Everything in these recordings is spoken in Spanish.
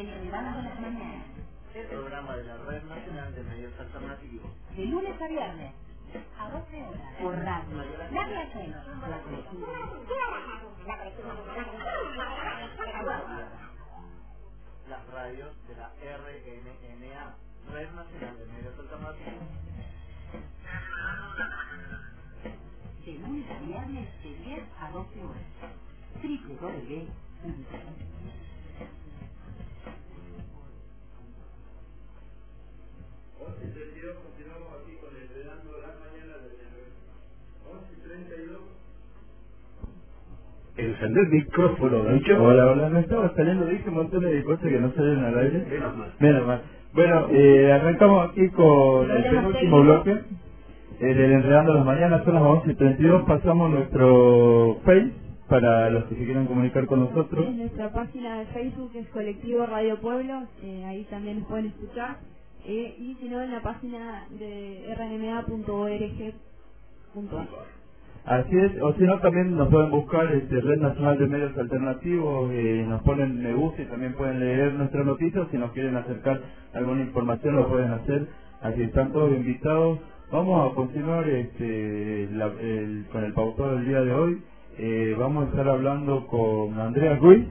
Enredando las mañanas. El programa de la Red Nacional de Medios Alternativos. De lunes a viernes. A 12 horas. Por radio. La Riachuelo. La. Las radios de la RNNA, Red Nacional de Medios Alternativos. De lunes a viernes de 10 a 12 horas. www.unitec. Encender el micrófono, Nacho. Hola, hola, no estaba saliendo, dije un montón de cosas que no salen al aire. Menos mal. Menos mal. Bueno, eh, arrancamos aquí con el penúltimo bloque eh, del Enredando las Mañanas, son las 11 y 32, pasamos nuestro Face para los que se quieran comunicar con nosotros. En nuestra página de Facebook es Colectivo Radio Pueblo, eh, ahí también nos pueden escuchar. Eh, y si no, en la página de rnma.org.ar. Así es, o si no también nos pueden buscar este, Red Nacional de Medios Alternativos, eh, nos ponen me gusta y también pueden leer nuestras noticias, si nos quieren acercar alguna información lo pueden hacer, aquí están todos invitados. Vamos a continuar este, con el pautado del día de hoy, Eh, vamos a estar hablando con Andrea Ruiz,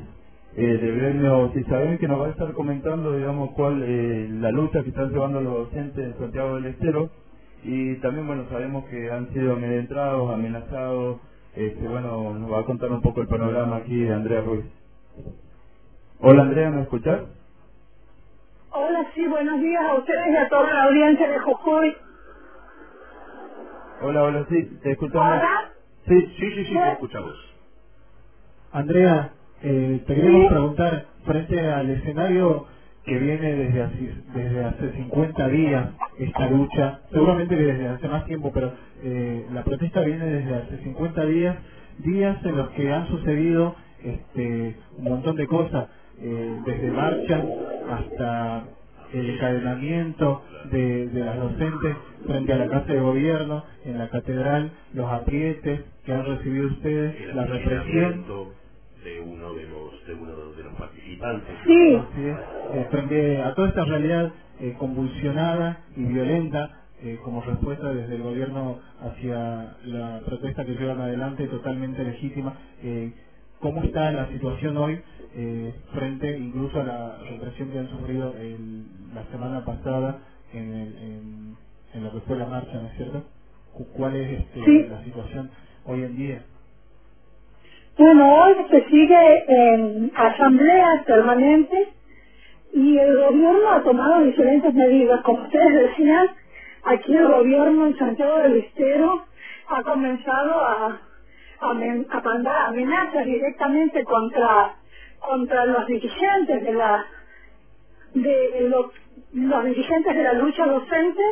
eh, de gremio Cisabel, que nos va a estar comentando, digamos, cuál eh, la lucha que están llevando los docentes en Santiago del Estero. Y también, bueno, sabemos que han sido amedrentados, amenazados. Este, bueno, nos va a contar un poco el panorama aquí de Andrea Ruiz. Hola Andrea, ¿me escuchás? Hola, sí, buenos días a ustedes y a toda la audiencia de Jujuy. Hola, hola, sí, te escuchamos. Hola. Sí, Sí, sí, sí, te escuchamos. Andrea, eh, te queremos preguntar, frente al escenario que viene desde hace, desde hace 50 días, esta lucha, seguramente que desde hace más tiempo, pero eh, la protesta viene desde hace 50 días, días en los que han sucedido este, un montón de cosas, eh, desde marchas hasta el encadenamiento de, de las docentes frente a la Casa de Gobierno, en la Catedral, los aprietes que han recibido ustedes, la represión. De uno de los, de uno de los participantes. Sí, eh, frente a toda esta realidad eh, convulsionada y violenta eh, como respuesta desde el gobierno hacia la protesta que llevan adelante, totalmente legítima, eh, ¿cómo está la situación hoy eh, frente incluso a la represión que han sufrido el- la semana pasada en, el- en, en lo que fue la marcha, ¿no es cierto? Cu- ¿Cuál es este, Sí. la situación hoy en día? Bueno, hoy se sigue en asambleas permanentes y el gobierno ha tomado diferentes medidas. Como ustedes decían, aquí el gobierno en Santiago del Estero ha comenzado a, a, mandar amenazas directamente contra, contra los dirigentes de la de lo- los dirigentes de la lucha docente,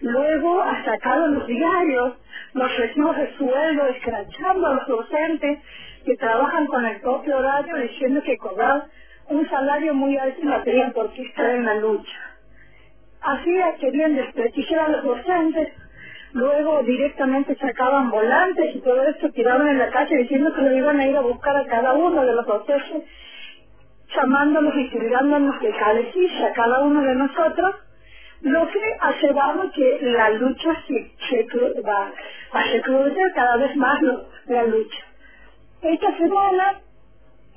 luego ha sacado los diarios los recibos de sueldo, escrachando a los docentes que trabajan con el propio horario, diciendo que cobrar un salario muy alto y no tenían por qué estar en la lucha. Así querían desprestigiar a los docentes, luego directamente sacaban volantes y todo esto tiraban en la calle diciendo que lo iban a ir a buscar a cada uno de los docentes llamándonos y tirándonos de cabecilla a cada uno de nosotros, lo que ha llevado que la lucha se, se va a recrudecer cada vez más la lucha. Esta semana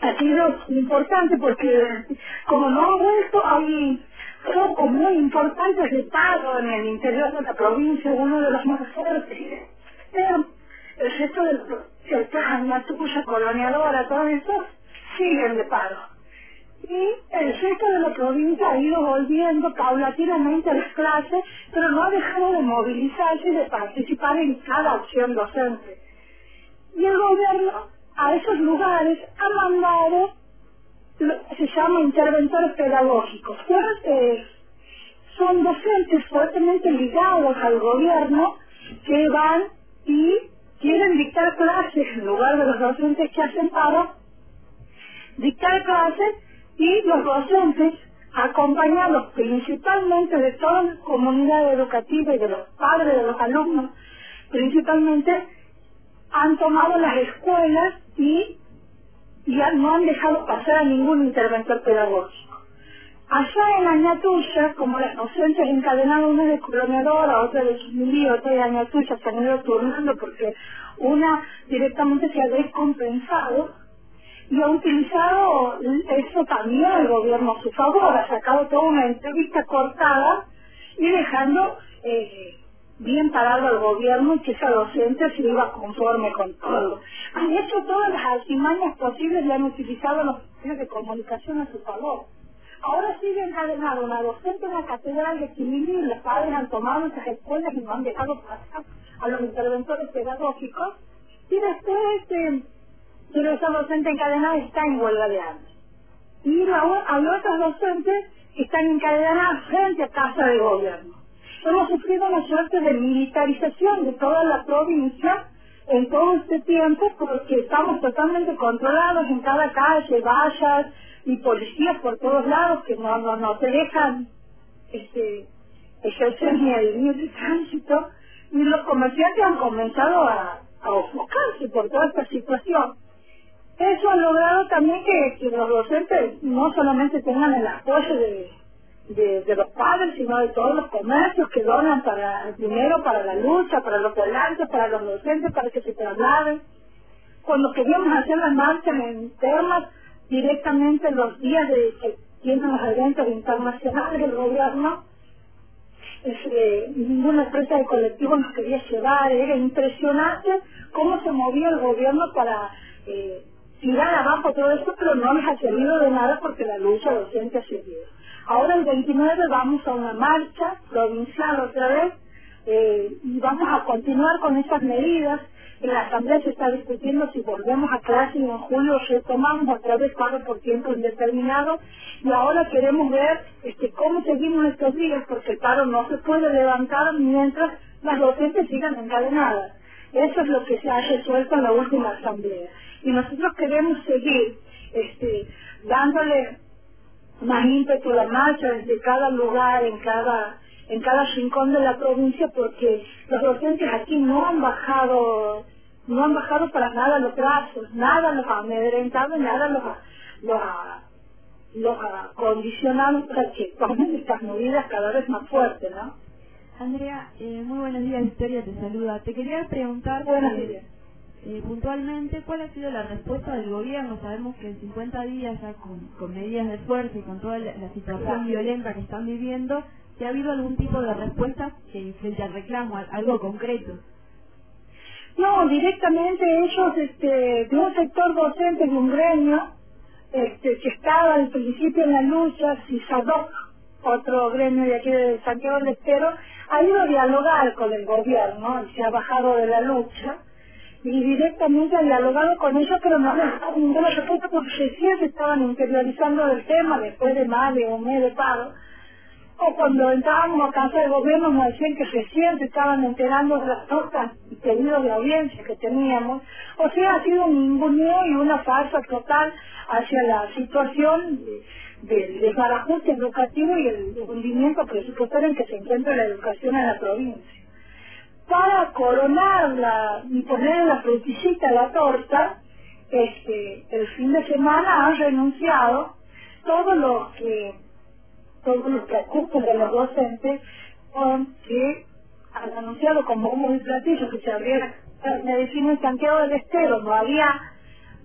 ha sido importante porque como no ha vuelto hay focos muy importantes de paro en el interior de la provincia, uno de los más fuertes. Pero el resto de la provincia, Tuya, Coloniadora, todo eso, siguen de paro. Y el resto de la provincia ha ido volviendo paulatinamente a las clases, pero no ha dejado de movilizarse y de participar en cada acción docente. Y el gobierno a esos lugares ha mandado lo que se llama interventores pedagógicos. Fuertes, son docentes fuertemente ligados al gobierno que van y quieren dictar clases en lugar de los docentes que hacen paro, dictar clases y los docentes, acompañados principalmente de toda la comunidad educativa y de los padres de los alumnos, principalmente han tomado las escuelas y ya no han dejado pasar a ningún interventor pedagógico. Allá en Añatuya, como las docentes encadenadas, una de colonadora, otra de Quimilí, otra de Añatuya, se han ido turnando porque una directamente se ha descompensado y ha utilizado eso también el gobierno a su favor, ha sacado toda una entrevista cortada y dejando eh, bien parado al gobierno y que esa docente se iba conforme con todo. Han hecho todas las artimañas posibles y han utilizado los medios de comunicación a su favor. Ahora sigue encadenado una docente en la catedral de equilibrio y los padres han tomado esas escuelas y no han dejado pasar a los interventores pedagógicos y después este, pero esa docente encadenada está en huelga de hambre. Y luego hay otras docentes que están encadenadas frente a casa de gobierno. Hemos sufrido una suerte de militarización de toda la provincia en todo este tiempo porque estamos totalmente controlados en cada calle, vallas y policías por todos lados que no, no, no te dejan este, ejercer ni el libre tránsito y los comerciantes han comenzado a, a ofuscarse por toda esta situación. Eso ha logrado también que los docentes no solamente tengan el apoyo de, de, los padres, sino de todos los comercios que donan para dinero para la lucha, para los volantes, para los docentes, para que se trasladen. Cuando queríamos hacer las marchas en temas, directamente los días de que tienen los eventos internacionales del gobierno, este, ninguna empresa de colectivo nos quería llevar, era impresionante cómo se movía el gobierno para eh, tirar abajo todo esto, pero no les ha servido de nada porque la lucha docente ha servido. Ahora el 29 vamos a una marcha provincial otra vez eh, y vamos a continuar con esas medidas. En la Asamblea se está discutiendo si volvemos a clase en julio retomamos otra vez paro por tiempo indeterminado y ahora queremos ver este, cómo seguimos estos días porque el paro no se puede levantar mientras las docentes sigan encadenadas. Eso es lo que se ha resuelto en la última Asamblea y nosotros queremos seguir este, dándole más ímpetu la marcha desde cada lugar, en cada en cada rincón de la provincia, porque los docentes aquí no han bajado, no han bajado para nada los brazos, nada los ha amedrentado, nada los ha, los ha, los ha condicionado para que tomen estas medidas cada vez más fuertes, ¿no? Andrea, eh, muy buenos días, Victoria te saluda. Te quería preguntar Buenos días. Eh, puntualmente cuál ha sido la respuesta del gobierno. Sabemos que en 50 días ya con, medidas de fuerza y con toda la, situación violenta que están viviendo, si ha habido algún tipo de respuesta eh, frente al reclamo, algo concreto. No, directamente ellos, este, de un sector docente gremio, este, que estaba al principio en la lucha, CISADOC, otro gremio de aquí de Santiago del Estero, ha ido a dialogar con el gobierno y se ha bajado de la lucha y directamente ha dialogado con ellos, pero no les dado ninguna respuesta porque recién se estaban interiorizando del tema después de más de un mes de paro. O cuando entrábamos a casa del gobierno nos decían que recién se estaban enterando de las notas y pedidos de audiencia que teníamos. O sea, ha sido un ninguneo y una farsa total hacia la situación de- del desbarajuste educativo y el hundimiento presupuestario en que se encuentra la educación en la provincia. Para coronarla y poner la frutillita a la torta, este, el fin de semana han renunciado todos los que todos los que ocupan de los docentes con que han anunciado como bombo y platillo que se abriera la medicina en Santiago del Estero, no había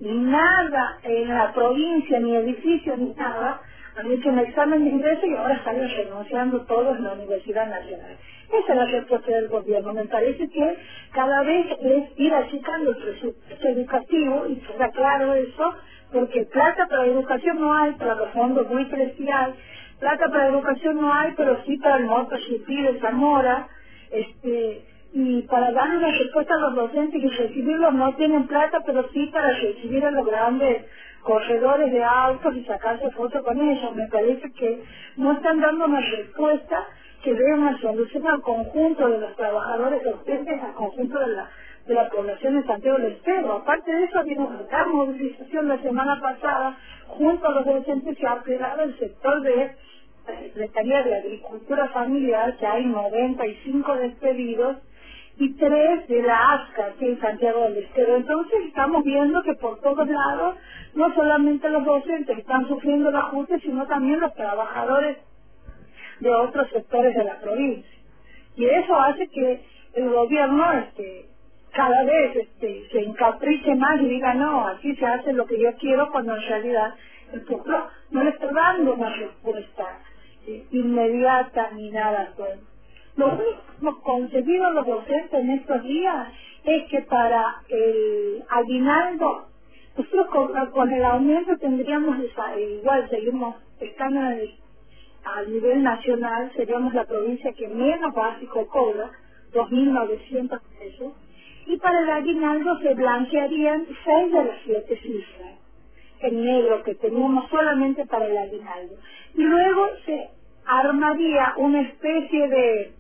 nada en la provincia, ni edificio, ni nada, han hecho un examen de ingreso y ahora están renunciando todos en la Universidad Nacional. Esa es la respuesta del gobierno. Me parece que cada vez es ir achicando el presupuesto educativo y queda claro eso, porque plata para educación no hay, para los fondos muy preciados, plata para educación no hay, pero sí para el MotoGP de Zamora, este, y para dar una respuesta a los docentes y recibirlos no tienen plata, pero sí para recibir a los grandes corredores de autos y sacarse fotos con ellos. Me parece que no están dando una respuesta que dé una solución al conjunto de los trabajadores docentes, al conjunto de la, de la población de Santiago del Estero. Aparte de eso, había una movilización la semana pasada, junto a los docentes se ha plegado el sector de la Secretaría de Agricultura Familiar, que hay 95 despedidos, y tres de la ASCA, aquí en Santiago del Estero. Entonces estamos viendo que por todos lados, no solamente los docentes están sufriendo el ajuste, sino también los trabajadores de otros sectores de la provincia. Y eso hace que el gobierno este, cada vez este, se encapriche más y diga, no, aquí se hace lo que yo quiero, cuando en realidad el pueblo no le está dando una respuesta eh, inmediata ni nada pueblo. Lo único que hemos conseguido los docentes en estos días es que para el aguinaldo, nosotros con, el aumento tendríamos, esa- igual seguimos estando a nivel nacional, seríamos la provincia que menos básico cobra, 2.900 pesos, y para el aguinaldo se blanquearían seis de las siete cifras en negro que teníamos solamente para el aguinaldo. Y luego se armaría una especie de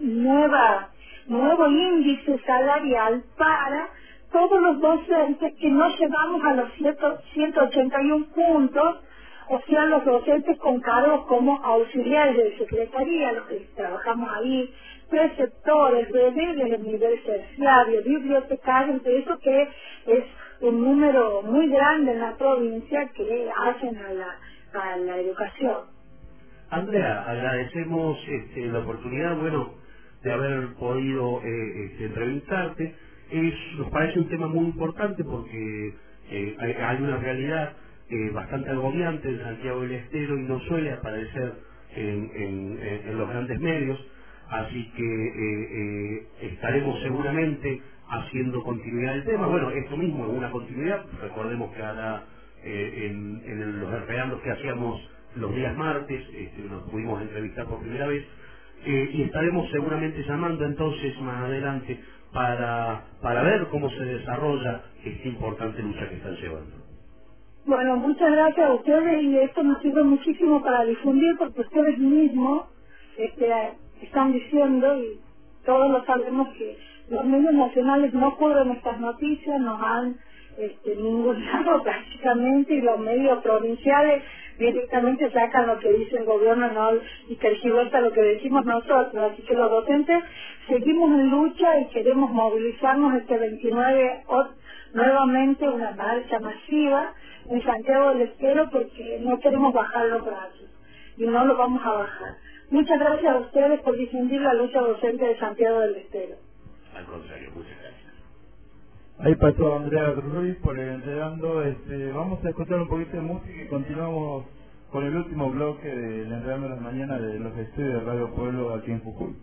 nueva, nuevo índice salarial para todos los docentes que no llegamos a los 100 181 puntos, o sea, los docentes con cargos como auxiliares de secretaría, los que trabajamos ahí, preceptores, bebés del nivel terciario, bibliotecarios, de eso que es un número muy grande en la provincia que hacen a la, a la educación. Andrea, agradecemos este, la oportunidad, bueno, de haber podido eh, este, entrevistarte. Nos parece un tema muy importante porque eh, hay, una realidad eh, bastante agobiante en Santiago del Estero y no suele aparecer en, en los grandes medios, así que eh, eh, estaremos seguramente haciendo continuidad del tema. Bueno, esto mismo es una continuidad, recordemos que ahora eh, en, en los referendos que hacíamos los días martes, este, nos pudimos entrevistar por primera vez, eh, y estaremos seguramente llamando entonces más adelante para, para ver cómo se desarrolla esta importante lucha que están llevando. Bueno, muchas gracias a ustedes y esto nos sirve muchísimo para difundir porque ustedes mismos este, están diciendo y todos lo sabemos que los medios nacionales no cubren estas noticias, nos han este, ninguneado prácticamente y los medios provinciales directamente sacan lo que dice el gobierno ¿no? y tergiversa lo que decimos nosotros. Así que los docentes seguimos en lucha y queremos movilizarnos este 29 o- nuevamente una marcha masiva en Santiago del Estero porque no queremos bajar los brazos y no lo vamos a bajar. Muchas gracias a ustedes por difundir la lucha docente de Santiago del Estero. Al contrario, muchas gracias. Ahí pasó Andrea Ruiz por el Enredando. Este, vamos a escuchar un poquito de música y continuamos con el último bloque del Enredando de las Mañanas de los estudios de Radio Pueblo aquí en Jujuy.